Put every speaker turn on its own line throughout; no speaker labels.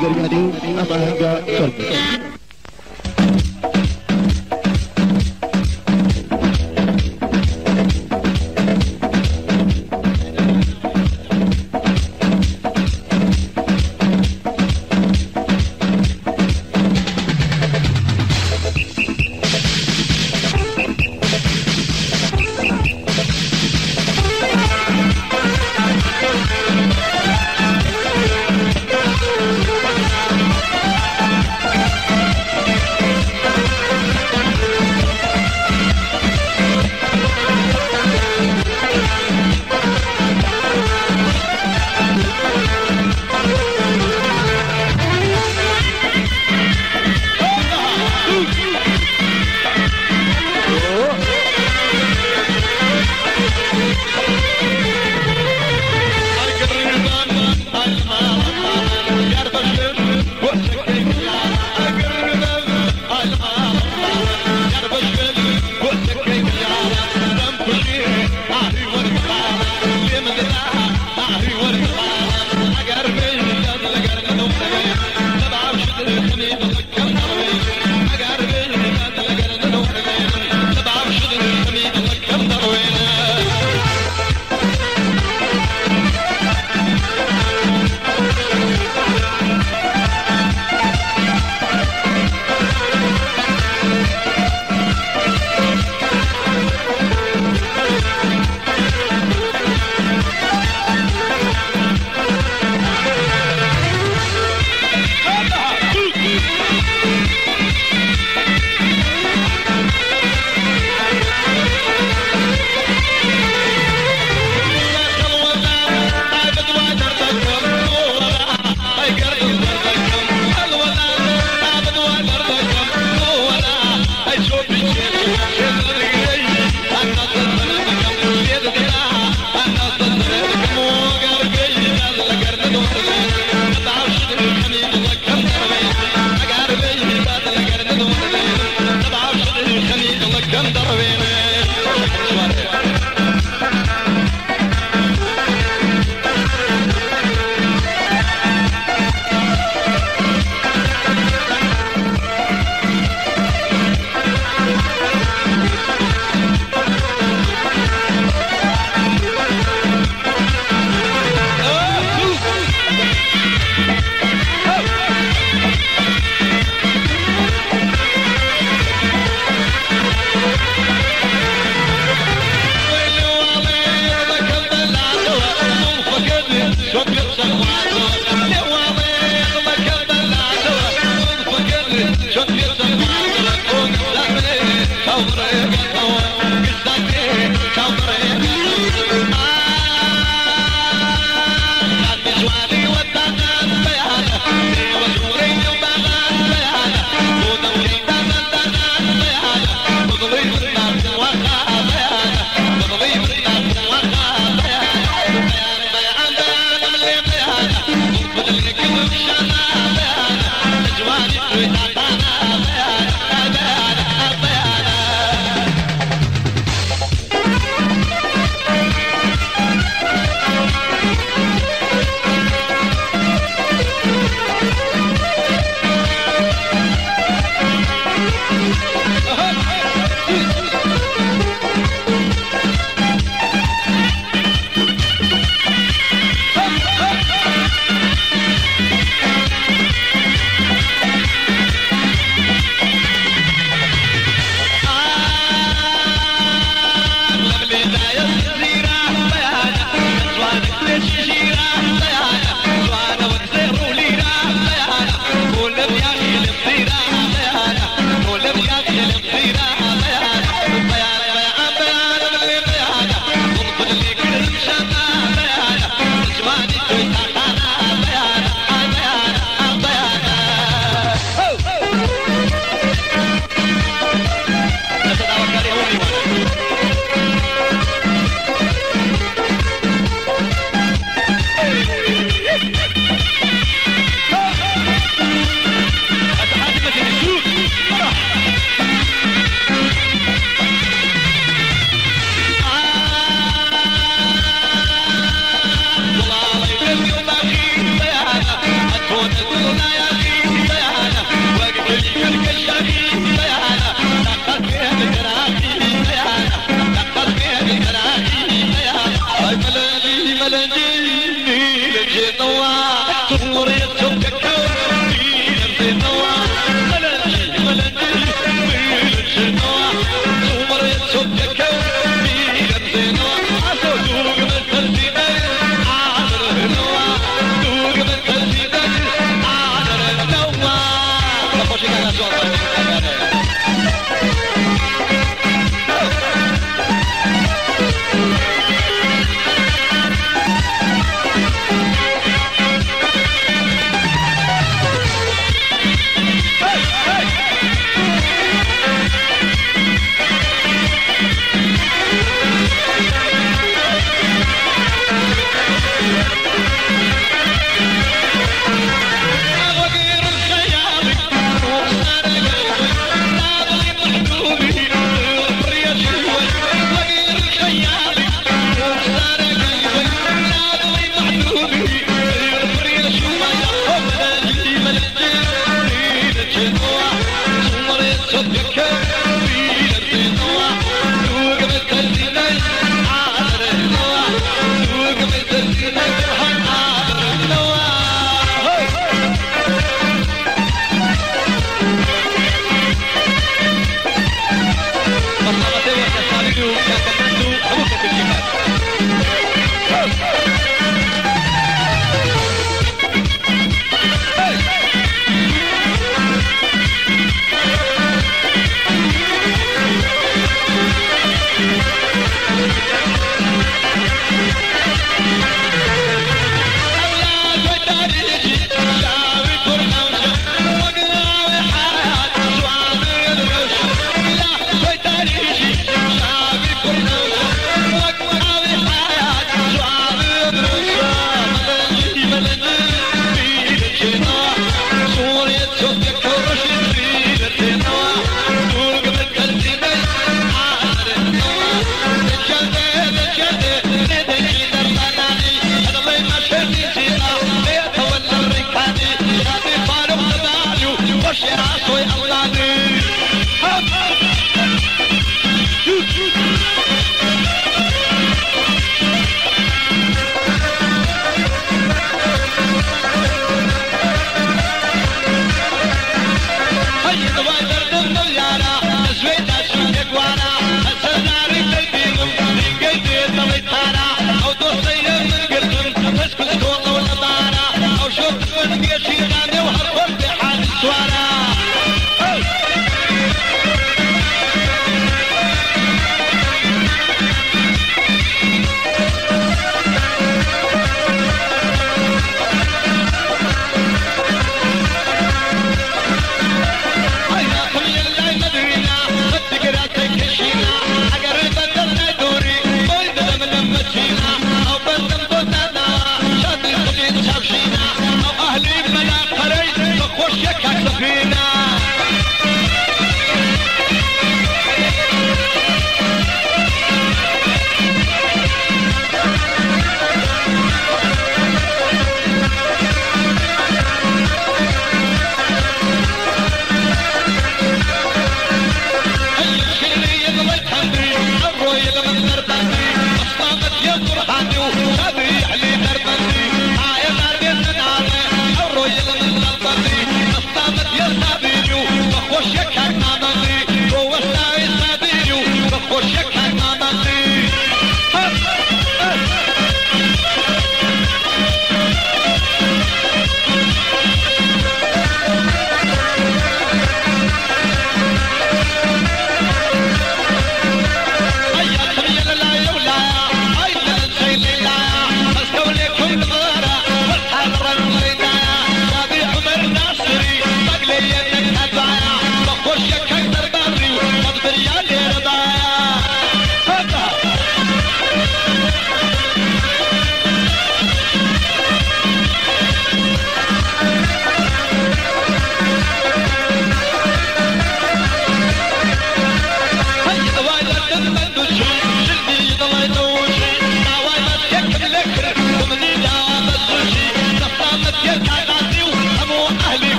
Garyadi Amahanga Sorry.
Hey!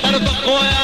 Para o Toconha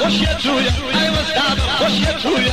bo się czuję, a ja was dam, bo się czuję.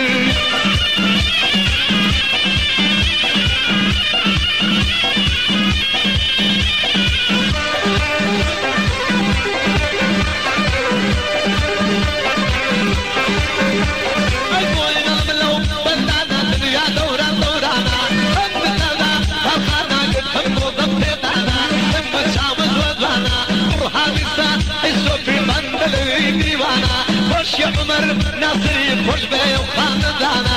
Pois bem, eu vou andar.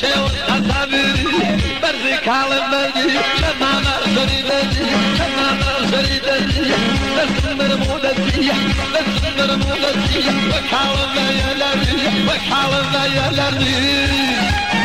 شو أصابر برزي كالم بردي شما مرزري بردي شما مرزري بردي بس مرمودتي بس مرمودتي وكالم يا لري وكالم يا لري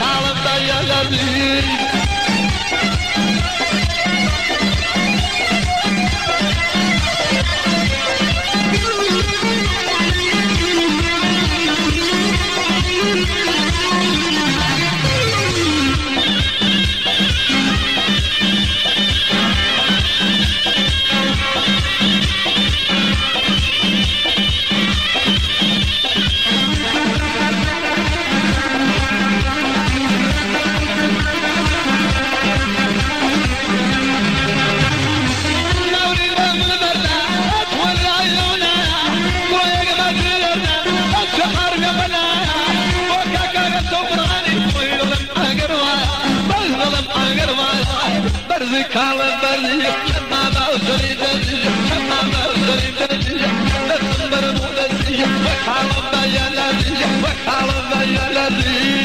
Sağlıkta yanabilir مدزية وكالة بيا لذية وكالة بيا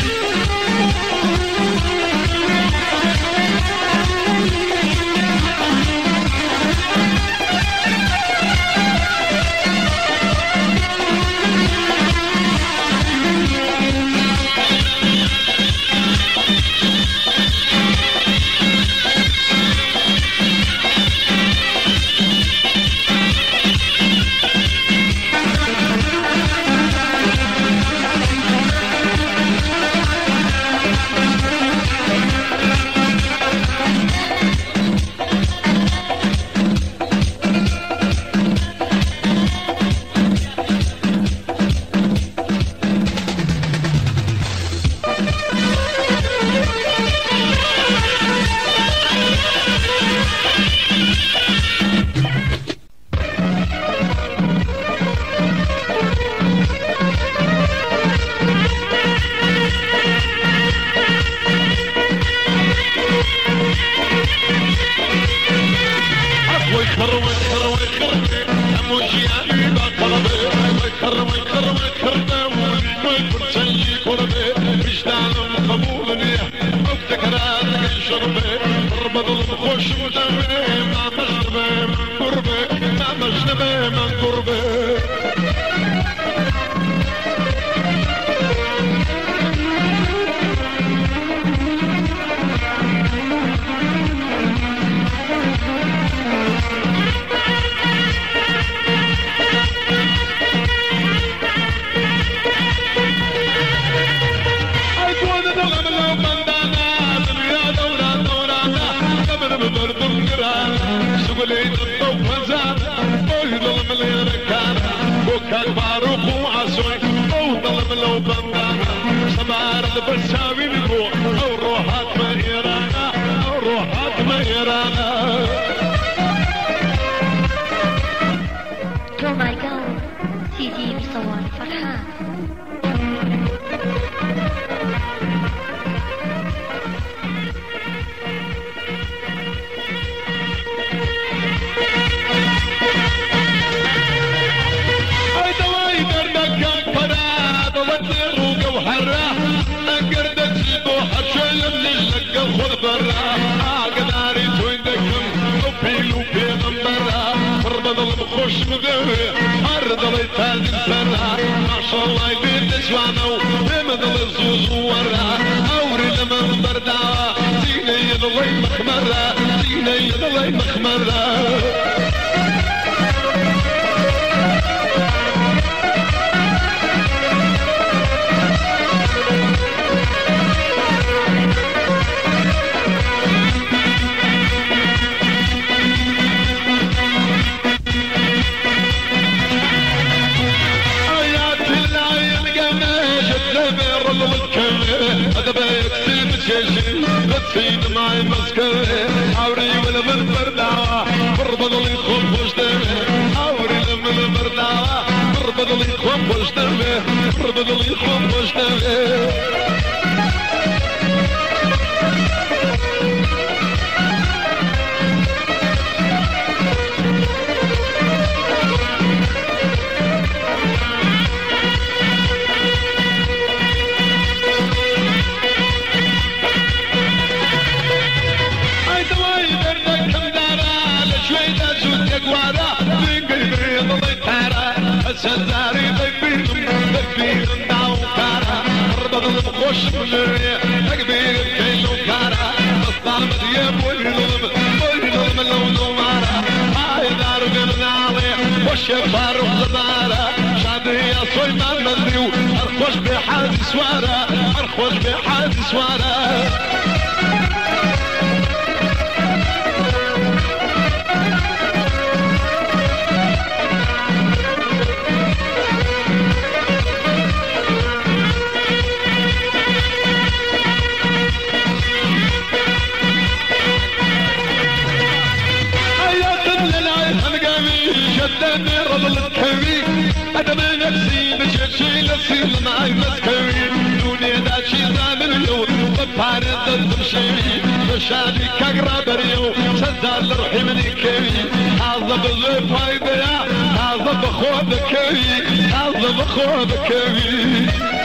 the baton. المخوش مدوي عرض اليتال السرة ما شاء الله يبيد اسوانو بمدل الزوز ورا اوري لما بردا زيني يضلي مخمرة زيني يضلي مخمرة. هذا بيت المشيشين غطين معي مسكر حوري ولا من بردعة بربض لي خب وجدمه حوري لما من بردعة بربض لي خب وجدمه بربض لي خب وجدمه المخوش مجري تكبير كيلو كارا الطعم دياب والظلم والظلم لو نوارا هاي دار قمنا عليه والشفار وخضارا شادي يا صيمان مدريو ارخوش بحادي سوارا رضل الكوي أدم نفسي بشي نفسي معي مسكوي دوني داشي زامن اليوم بارد الدمشي مشاني كقرا بريو سزال روحي مني كي هذا بالفايدة هذا بخوضك هذا بخوضك يحمر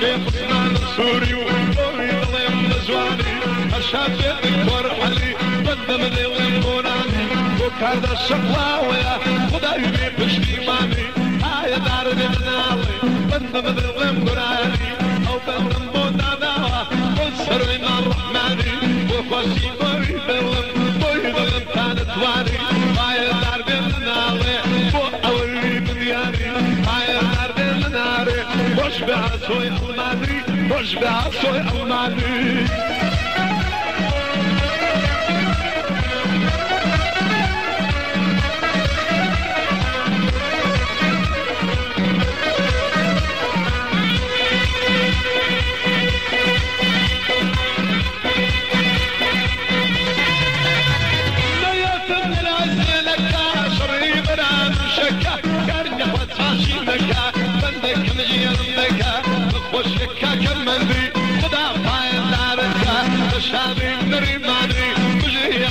والشيخ عثمان السوري وقوي ظلم مزواري أشهد دكتور حلي بدا من غنبراني وكذا الشقلاوية خداي بي بشتيماني هاي دار بنالي بدا من غنبراني أو بلن بوداناوة والسر من الرحماني وخوشي بوي بلن بوي بلن كانت به عصای المالی باش به عصای المالی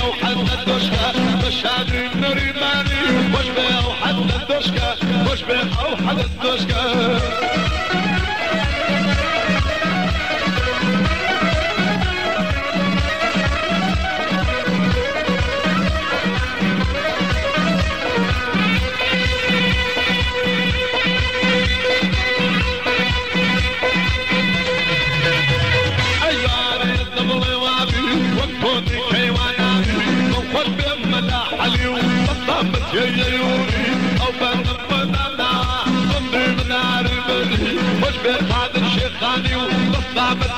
وحتى الدشكة شادي نريماني وشبه وحتى الدشكة وشبه وحتى الدشكة يجيوني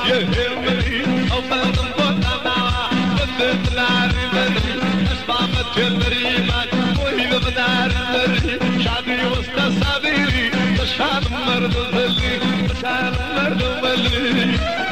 يهمني أو بنبنا ضمني من عربني اصبعبت يهمريمان وهي من عربني شعبي وسط صديري مشان مرد ظلي مشان مرد ظلي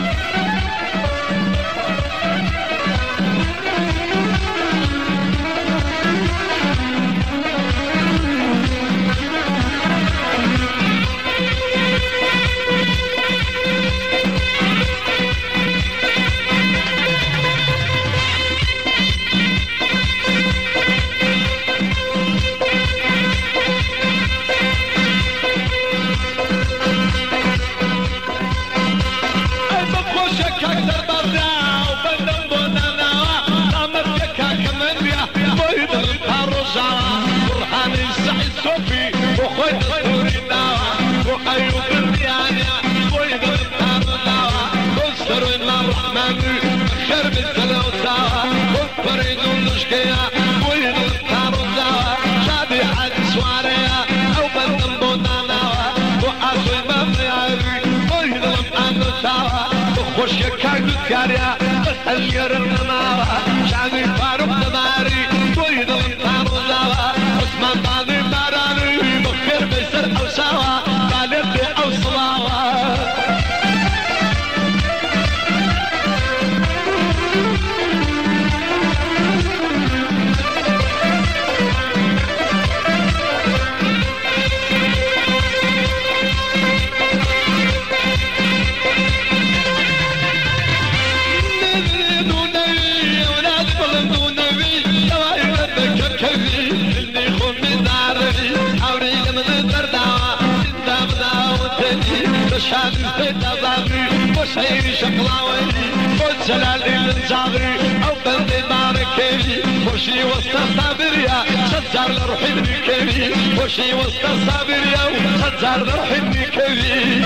یکای دوستیاریا الیر جلال الجابري أو قلبي ماركي وشي وسط الصابر يا شجار لروحي بكبي وشي وسط الصابر يا شجار لروحي بكبي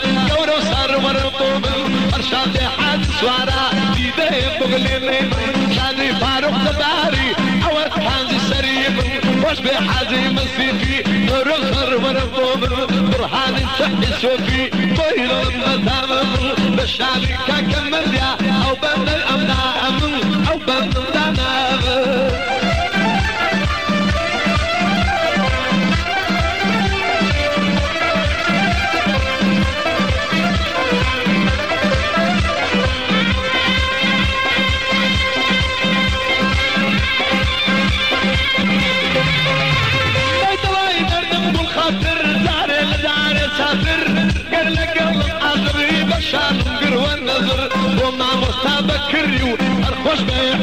سوارا دیده بغلین خانی فاروق دباری اول حانزی سریب وش به حازی مسیفی نورو خرور بوبر برحان صحی سوفی بایلو مدام بشاری که کمدیا أو بند الامنام أو بند دامام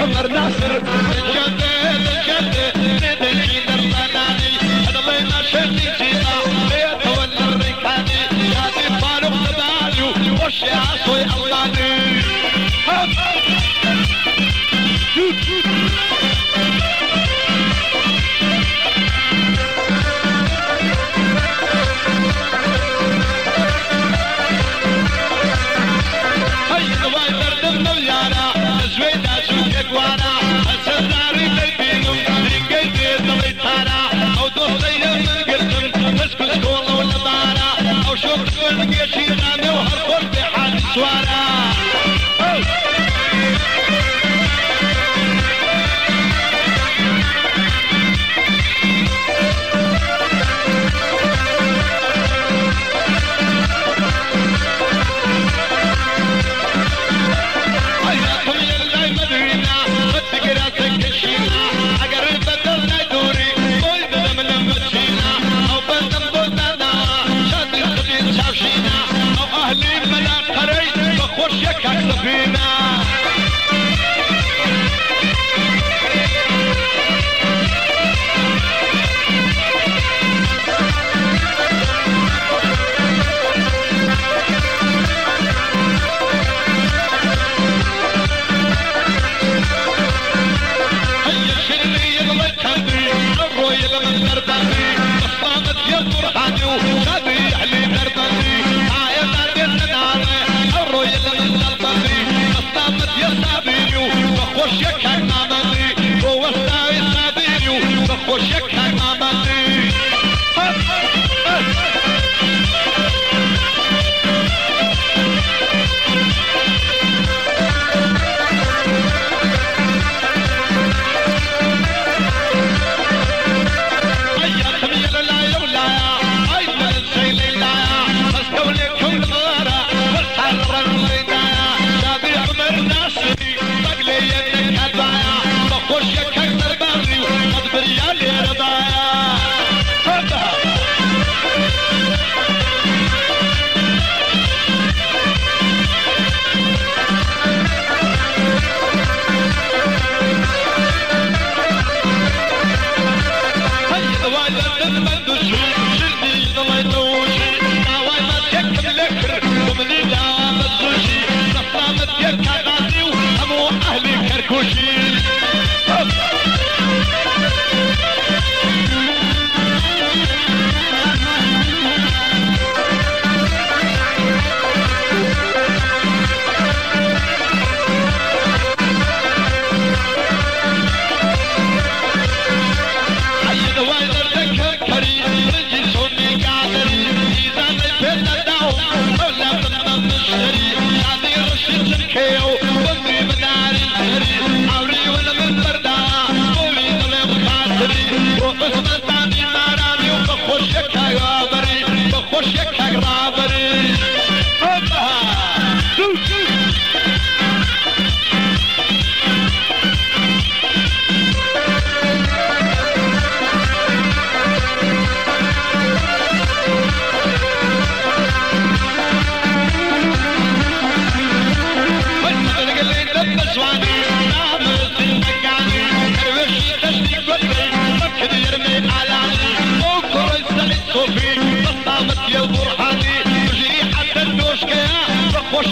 Omar Nasser. Por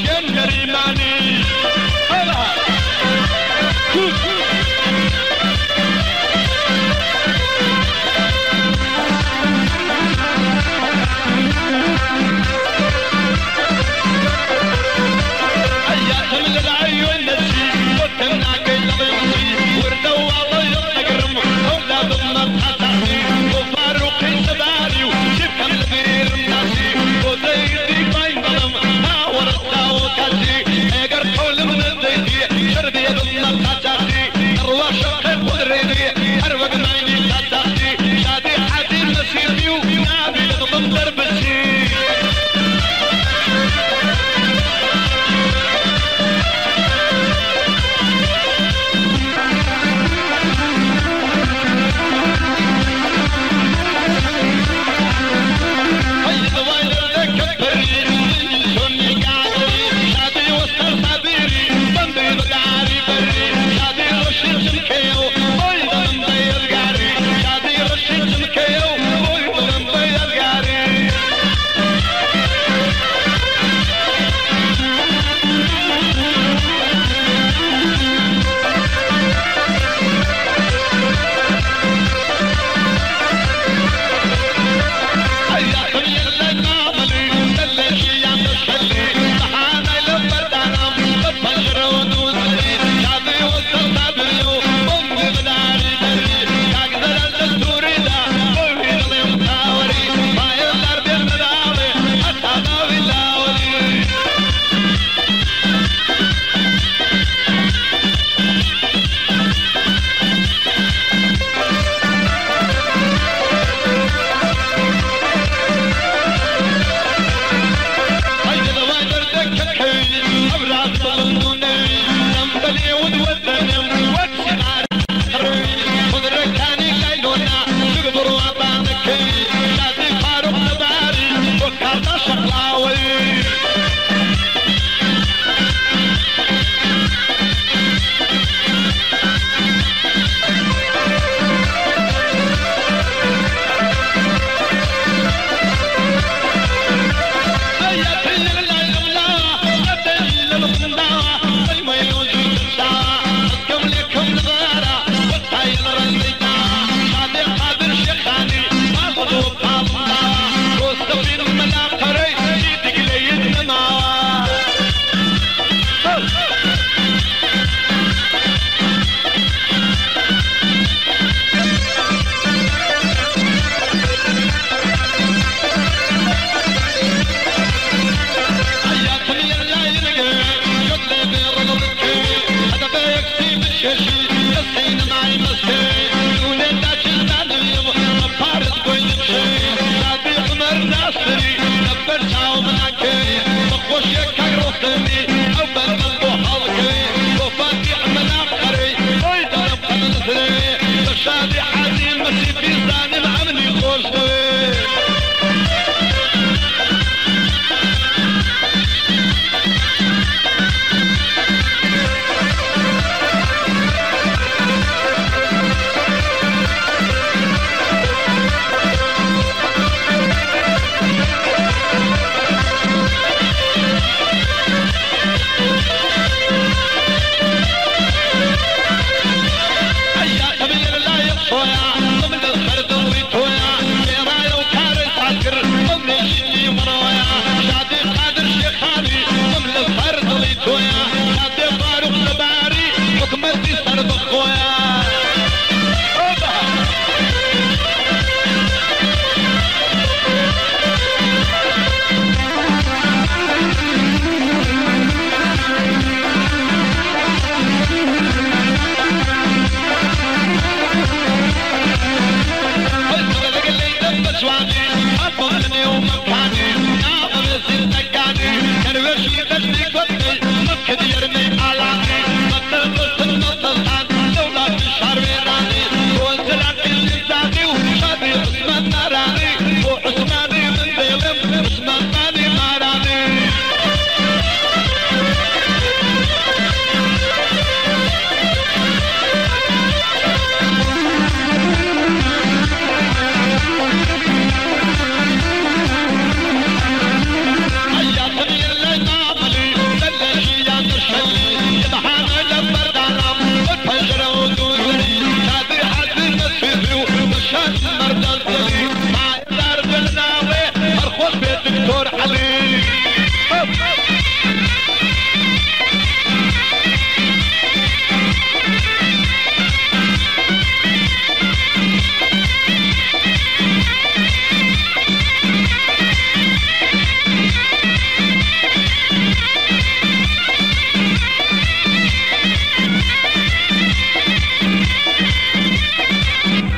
لشيدتي قدي مكدي يرمي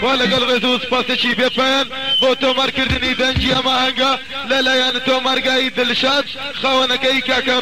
ولا قال غيثو سباس شي بيبان بو تومار كردني دنجي أما هنگا. لا لا يعني تومار قايد الشاب خوانا كي كاكا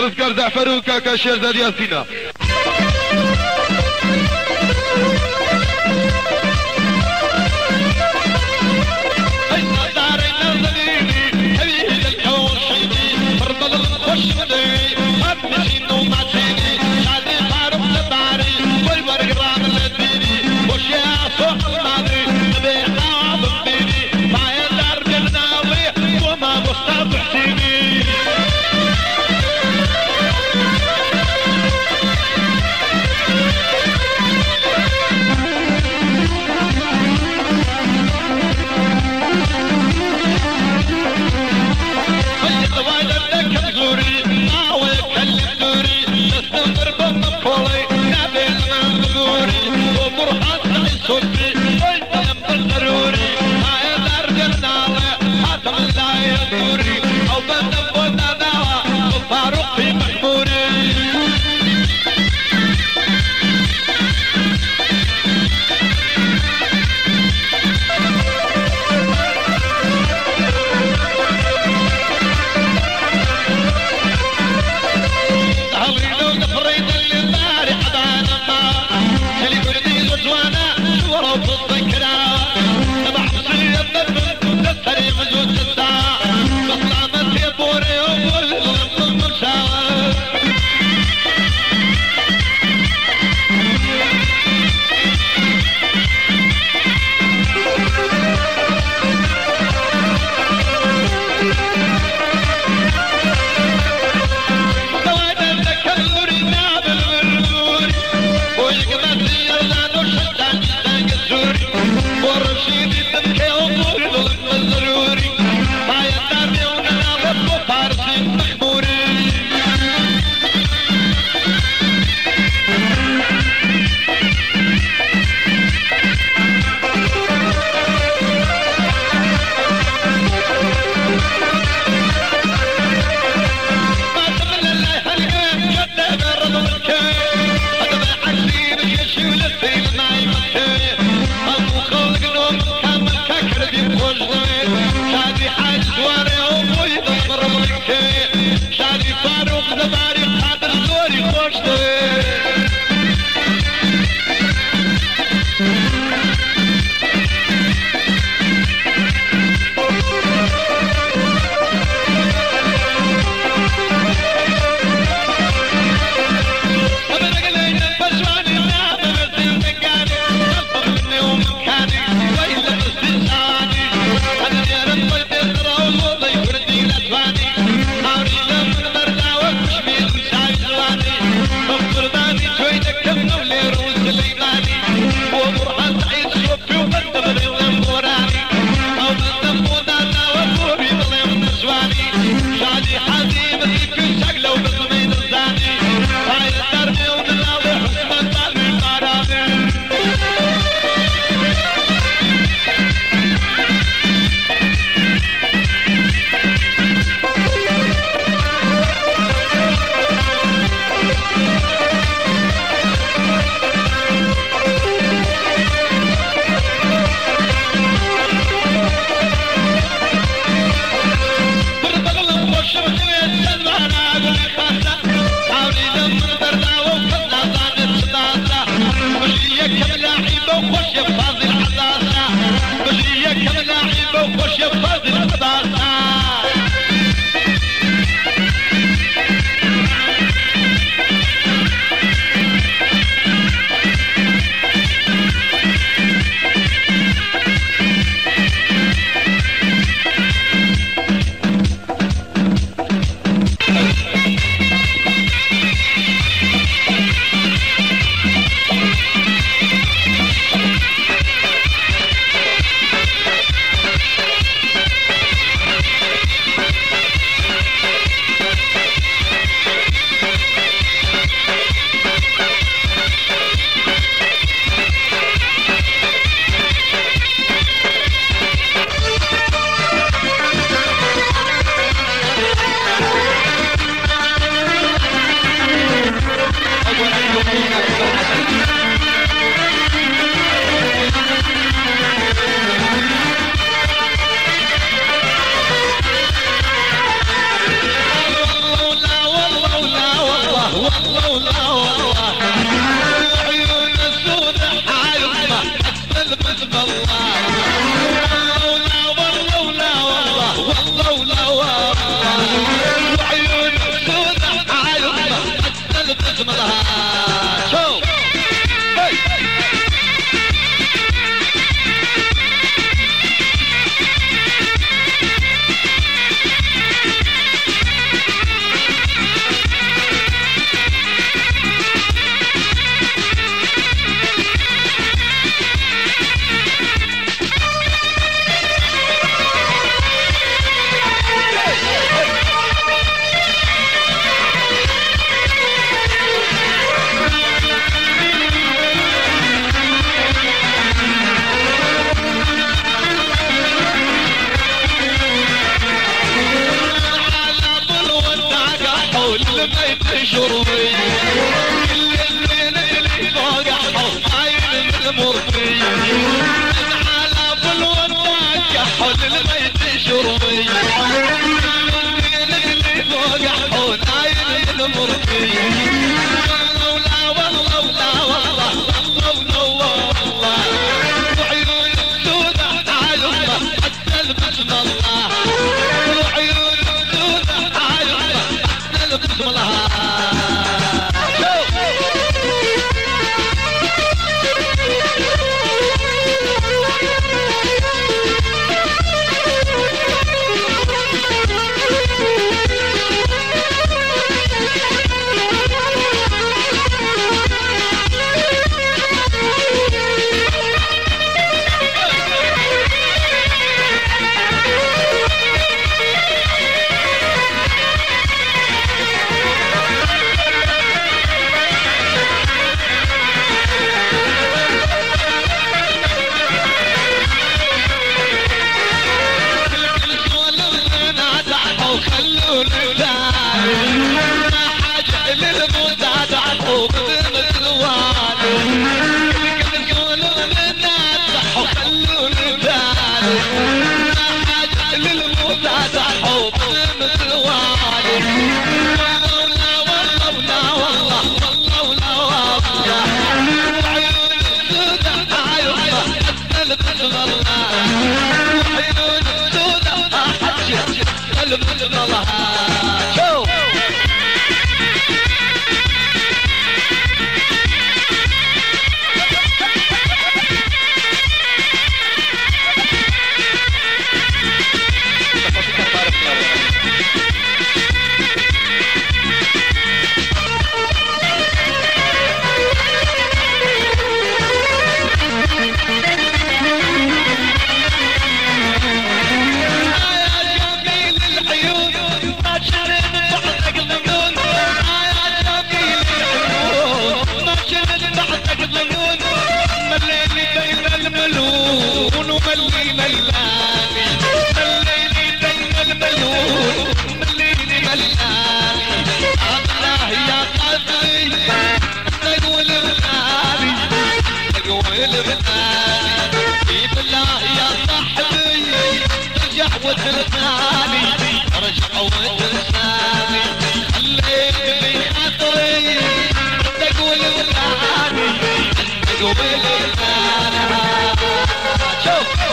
Go!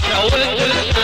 Now